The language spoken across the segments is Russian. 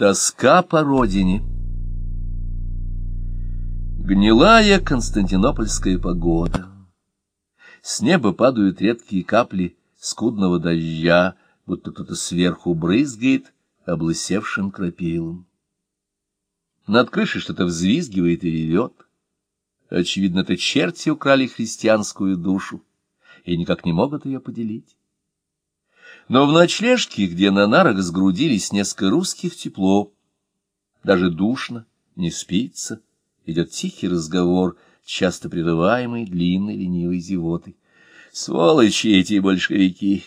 Тоска по родине. Гнилая константинопольская погода. С неба падают редкие капли скудного дождя, будто кто-то сверху брызгает облысевшим крапилом. Над крышей что-то взвизгивает и ревет. Очевидно, это черти украли христианскую душу и никак не могут ее поделить. Но в ночлежке, где на нарах сгрудились несколько русских, тепло. Даже душно, не спится, идет тихий разговор, часто прерываемый длинной ленивой зевотой. Сволочи эти большевики!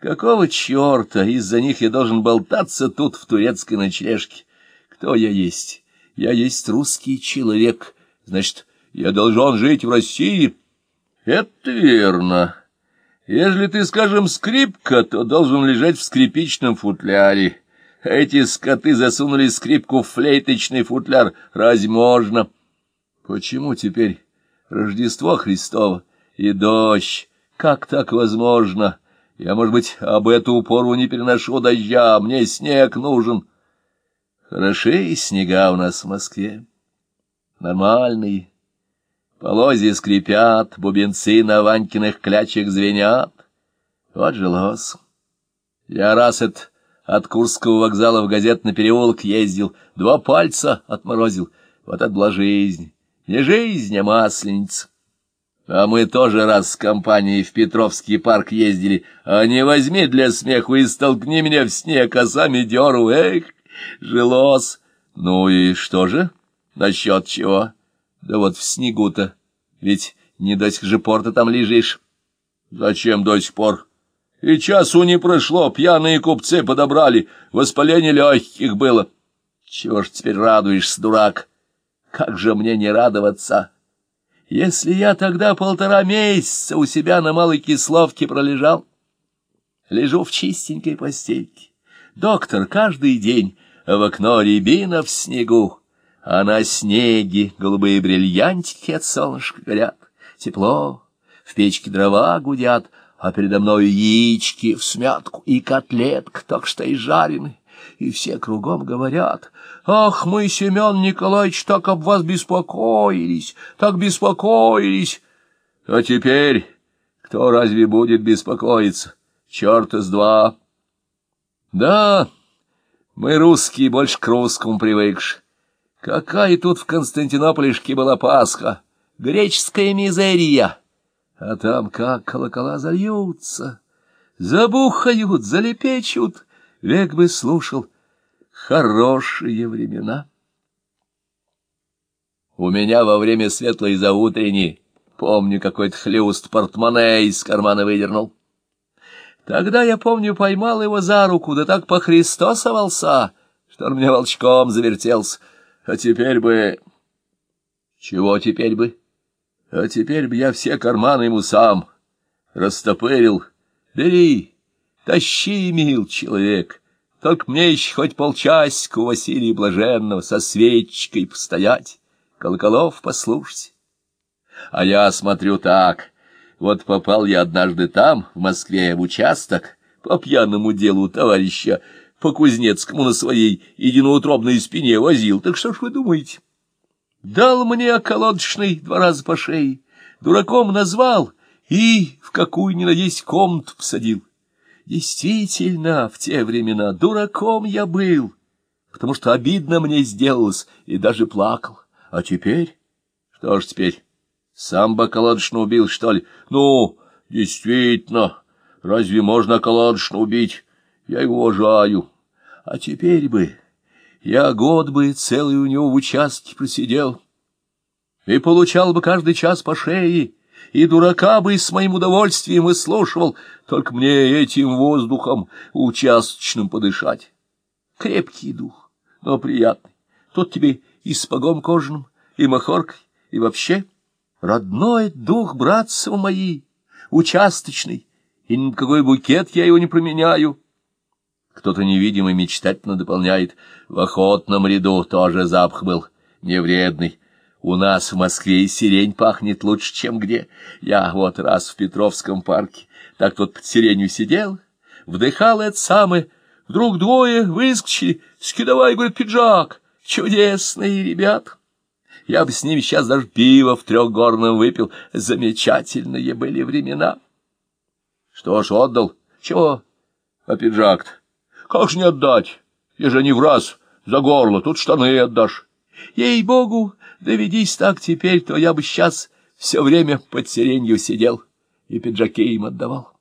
Какого черта из-за них я должен болтаться тут, в турецкой ночлежке? Кто я есть? Я есть русский человек, значит, я должен жить в России. Это верно. Ежели ты, скажем, скрипка, то должен лежать в скрипичном футляре. Эти скоты засунули скрипку в флейточный футляр. Разве можно? Почему теперь Рождество Христово и дождь? Как так возможно? Я, может быть, об эту пору не переношу дождя, мне снег нужен. Хороши снега у нас в Москве. Нормальные. Полозья скрипят, бубенцы на Ванькиных клячах звенят. Вот жилось. Я раз от, от Курского вокзала в газетный переулок ездил, два пальца отморозил. Вот это была жизнь. Не жизнь, а масленица. А мы тоже раз с компанией в Петровский парк ездили. А не возьми для смеху и столкни меня в снег, а сами деру. Эх, жилось. Ну и что же? Насчет чего? Да вот в снегу-то, ведь не до сих же пор ты там лежишь. Зачем до сих пор? И часу не прошло, пьяные купцы подобрали, воспаление легких было. Чего ж теперь радуешься, дурак? Как же мне не радоваться? Если я тогда полтора месяца у себя на Малой Кисловке пролежал, лежу в чистенькой постельке. Доктор каждый день в окно рябина в снегу, а на снеге голубые бриллиантики от солнышка горят. Тепло, в печке дрова гудят, а передо мной яички в смятку и котлетка только что и жарены. И все кругом говорят, «Ах, мы, Семен Николаевич, так об вас беспокоились, так беспокоились!» А теперь кто разве будет беспокоиться? Черт из два! Да, мы русские больше к русскому привыкши. Какая тут в Константинополишке была Пасха! Греческая мизерия! А там как колокола зальются, забухают, залепечут, век бы слушал. Хорошие времена. У меня во время светлой заутренней, помню, какой-то хлюст портмоне из кармана выдернул. Тогда, я помню, поймал его за руку, да так похристосовался, что он мне волчком завертелся. А теперь бы... Чего теперь бы? А теперь бы я все карманы ему сам растопырил. Бери, тащи, мил человек. Только мне еще хоть полчасика у Василия Блаженного со свечкой постоять, колоколов послушать. А я смотрю так. Вот попал я однажды там, в Москве, в участок, по пьяному делу товарища по Кузнецкому на своей единоутробной спине возил. Так что ж вы думаете? Дал мне околоточный два раза по шее, дураком назвал и в какую ни надеюсь комнату посадил. Действительно, в те времена дураком я был, потому что обидно мне сделалось и даже плакал. А теперь? Что ж теперь? Сам бы околоточно убил, что ли? Ну, действительно, разве можно околоточно убить? Я его уважаю. А теперь бы я год бы целый у него в участке просидел и получал бы каждый час по шее, и дурака бы с моим удовольствием выслушивал, только мне этим воздухом участочным подышать. Крепкий дух, но приятный. Тот тебе и спагом кожаным, и махоркой, и вообще родной дух, братцы мои, участочный, и ни на какой букет я его не променяю. Кто-то невидимый мечтательно дополняет. В охотном ряду тоже запах был невредный. У нас в Москве и сирень пахнет лучше, чем где. Я вот раз в Петровском парке так тут под сиренью сидел, вдыхал это самое, Вдруг двое выскочили, скидывай, говорит, пиджак. Чудесные ребят. Я бы с ними сейчас даже пиво в трехгорном выпил. Замечательные были времена. Что ж, отдал. Чего? А пиджак-то? Как же не отдать? Я же не в раз за горло, тут штаны отдашь. Ей-богу, доведись так теперь, то я бы сейчас все время под сиренью сидел и пиджаки им отдавал.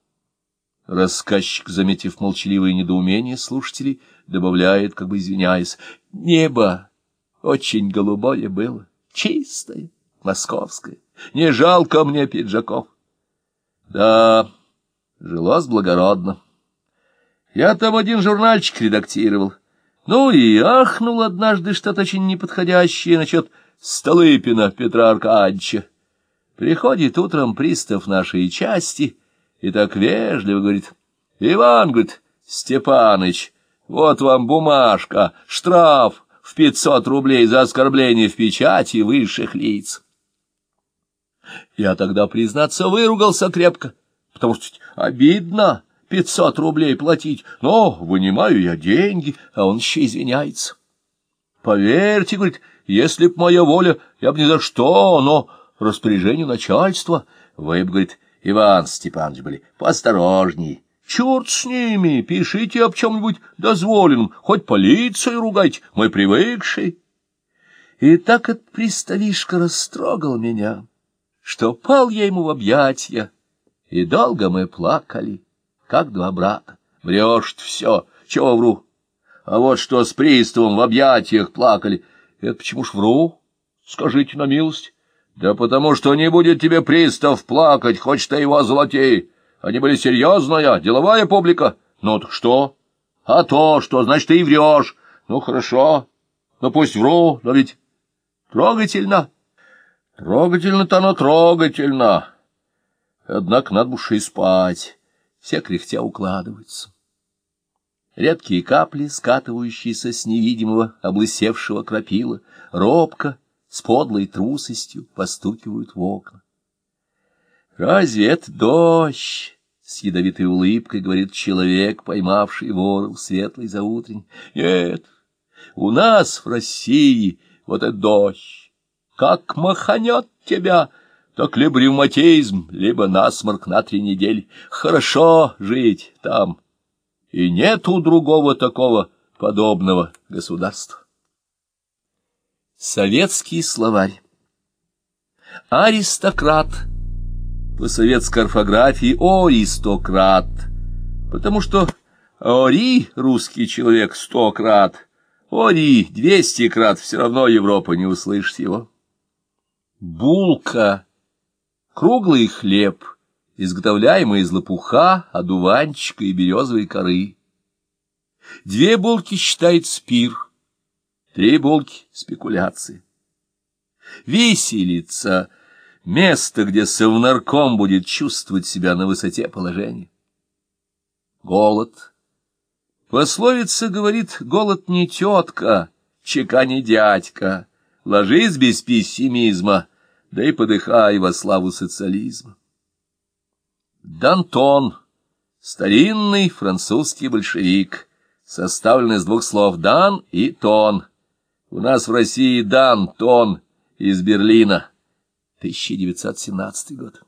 Рассказчик, заметив молчаливое недоумение слушателей, добавляет, как бы извиняясь, «Небо очень голубое было, чистое, московское, не жалко мне пиджаков». Да, жилось благородно. Я там один журнальчик редактировал. Ну и ахнул однажды что-то очень неподходящее насчет Столыпина Петра Аркадьевича. Приходит утром пристав нашей части и так вежливо говорит, «Иван, — говорит, — Степаныч, вот вам бумажка, штраф в пятьсот рублей за оскорбление в печати высших лиц». Я тогда, признаться, выругался крепко, потому что обидно пятьсот рублей платить, но вынимаю я деньги, а он еще извиняется. Поверьте, говорит, если б моя воля, я бы ни за что, но распоряжению начальства. Вы б, говорит, Иван Степанович были поосторожней. Черт с ними, пишите об чем-нибудь дозволенном, хоть полицию ругать, мы привыкшие. И так этот приставишка растрогал меня, что пал я ему в объятья, и долго мы плакали, как два брата. Врешь все, чего вру? А вот что с приставом в объятиях плакали, это почему ж вру? Скажите на милость. Да потому что не будет тебе пристав плакать, хоть ты его золотей. Они были серьезная, деловая публика. Ну так что? А то, что, значит, ты и врешь. Ну, хорошо. Ну, пусть вру, но ведь трогательно. Трогательно-то оно трогательно. Однако надо уж и спать. Все кряхтя укладываются. Редкие капли, скатывающиеся с невидимого облысевшего крапила, робко, с подлой трусостью постукивают в окна. «Разве это дождь?» — с ядовитой улыбкой говорит человек, поймавший вора в светлый заутрень. «Нет, у нас в России вот это дождь. Как маханет тебя!» Так либо ревматизм, либо насморк на три недели. Хорошо жить там, и нету другого такого подобного государства. Советский словарь. Аристократ. По советской орфографии аристократ, потому что ори русский человек сто крат, ори двести крат, все равно Европа не услышит его. Булка. Круглый хлеб, изготовляемый из лопуха, одуванчика и березовой коры. Две булки считает спир — Три булки — спекуляции. Виселица — место, где совнарком будет чувствовать себя на высоте положения. Голод. Пословица говорит, голод не тетка, чека не дядька. Ложись без пессимизма, да и подыхай во славу социализма. Дантон — старинный французский большевик, составленный из двух слов «дан» и «тон», у нас в России дан тон из Берлина. 1917 год.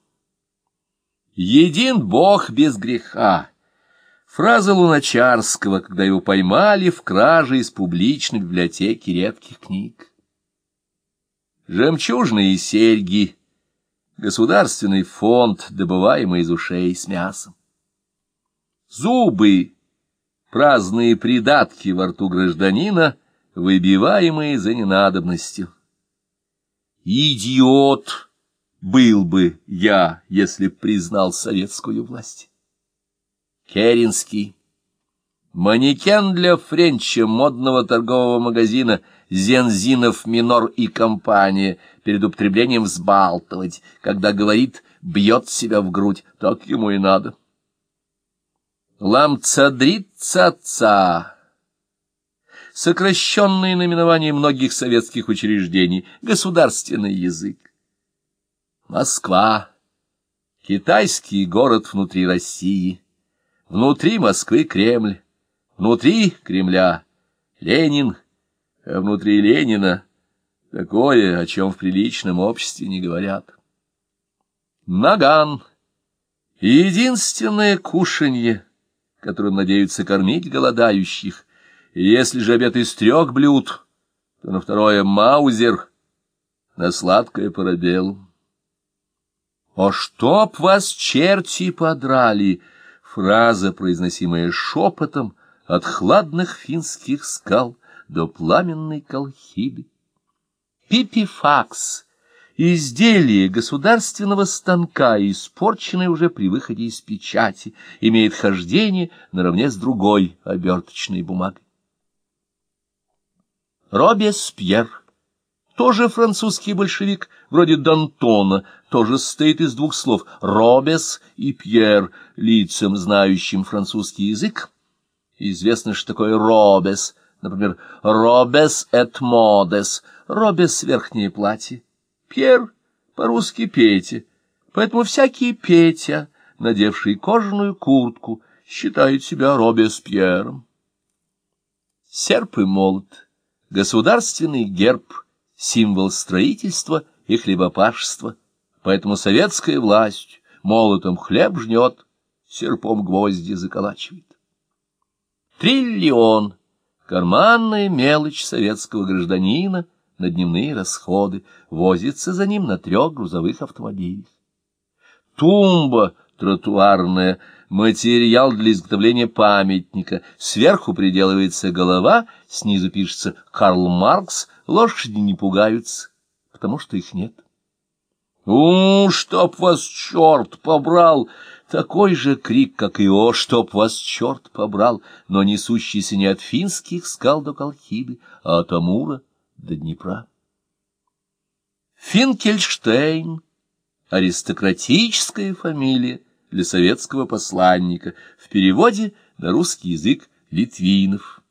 Един Бог без греха. Фраза Луначарского, когда его поймали в краже из публичной библиотеки редких книг. Жемчужные серьги. Государственный фонд, добываемый из ушей с мясом. Зубы. Праздные придатки во рту гражданина — выбиваемые за ненадобностью. Идиот был бы я, если б признал советскую власть. Керенский. Манекен для Френча модного торгового магазина «Зензинов Минор и компания» перед употреблением взбалтывать, когда говорит «бьет себя в грудь», так ему и надо. Ламцадрица-ца сокращенное наименование многих советских учреждений, государственный язык. Москва. Китайский город внутри России. Внутри Москвы Кремль. Внутри Кремля Ленин, а внутри Ленина такое, о чем в приличном обществе не говорят. Наган — единственное кушанье, которым надеются кормить голодающих, и если же обед из трех блюд, то на второе — маузер, на сладкое — парабел. «О, чтоб вас черти подрали!» — фраза, произносимая шепотом от хладных финских скал до пламенной колхиды. Пипифакс — изделие государственного станка, испорченное уже при выходе из печати, имеет хождение наравне с другой оберточной бумагой. Робеспьер — тоже французский большевик, вроде Д'Антона, тоже состоит из двух слов «робес» и «пьер», лицам, знающим французский язык. Известно, что такое «робес», например, «робес et modes», «робес» — верхнее платье, «пьер» — по-русски «петя», поэтому всякий Петя, надевший кожаную куртку, считает себя Робеспьером. Серп и молот, государственный герб — символ строительства и хлебопашества, поэтому советская власть молотом хлеб жнет, серпом гвозди заколачивает. Триллион — карманная мелочь советского гражданина на дневные расходы, возится за ним на трех грузовых автомобилях. Тумба тротуарная — материал для изготовления памятника. Сверху приделывается голова, снизу пишется «Карл Маркс», лошади не пугаются, потому что их нет. «У, чтоб вас черт побрал!» Такой же крик, как и «О, чтоб вас черт побрал!» но несущийся не от финских скал до Колхиды, а от Амура до Днепра. Финкельштейн — аристократическая фамилия, для советского посланника, в переводе на русский язык Литвинов.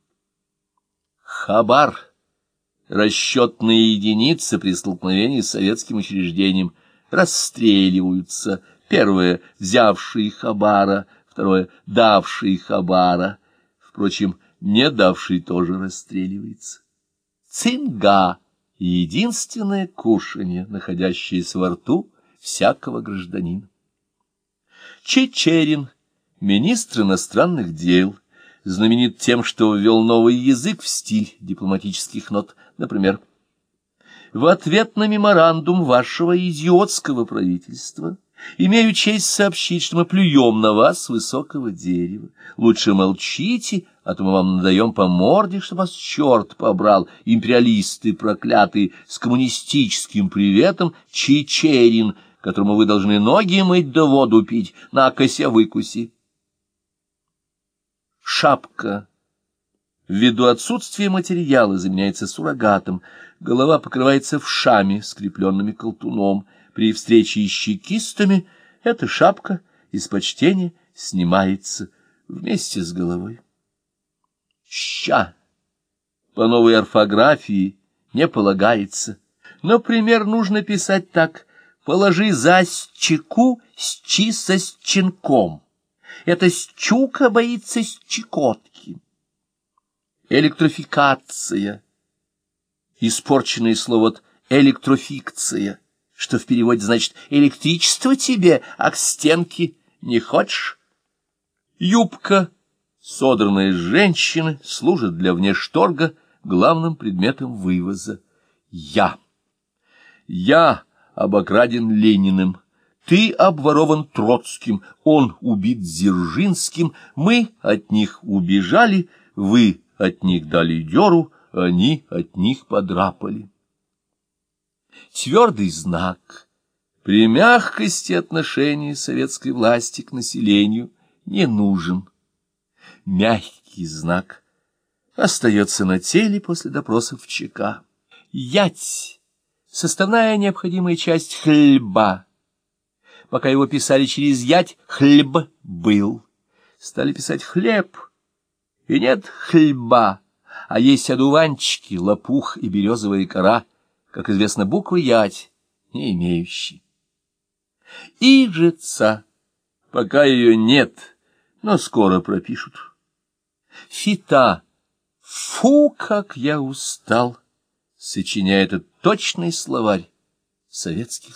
Хабар — расчетные единицы при столкновении с советским учреждением, расстреливаются. Первое — взявшие хабара, второе — давшие хабара. Впрочем, не давший тоже расстреливается. Цинга — единственное кушанье, находящееся во рту всякого гражданина. Чечерин, министр иностранных дел, знаменит тем, что ввел новый язык в стиль дипломатических нот, например, «В ответ на меморандум вашего идиотского правительства имею честь сообщить, что мы плюем на вас с высокого дерева. Лучше молчите, а то мы вам надаем по морде, что вас черт побрал, империалисты проклятые, с коммунистическим приветом Чечерин, которому вы должны ноги мыть да воду пить, на косе выкуси. Шапка. Ввиду отсутствия материала заменяется суррогатом, голова покрывается вшами, скрепленными колтуном. При встрече с чекистами эта шапка из почтения снимается вместе с головой. Ща. По новой орфографии не полагается. Например, нужно писать так — Положи за щеку щи со щенком. Эта щука боится щекотки. Электрификация. Испорченное слово от электрофикция, что в переводе значит «электричество тебе, а к стенке не хочешь». Юбка, содранная с женщины, служит для внешторга главным предметом вывоза. Я. Я обокраден Лениным. Ты обворован Троцким, он убит Дзержинским, мы от них убежали, вы от них дали дёру, они от них подрапали. Твердый знак. При мягкости отношения советской власти к населению не нужен. Мягкий знак остается на теле после допросов в ЧК. Ять составная необходимая часть хлеба. Пока его писали через ять, хлеб был. Стали писать хлеб, и нет хлеба, а есть одуванчики, лопух и березовая кора, как известно, буквы ять, не имеющие. Ижица, пока ее нет, но скоро пропишут. Фита. Фу, как я устал! Сочиняет этот точный словарь советских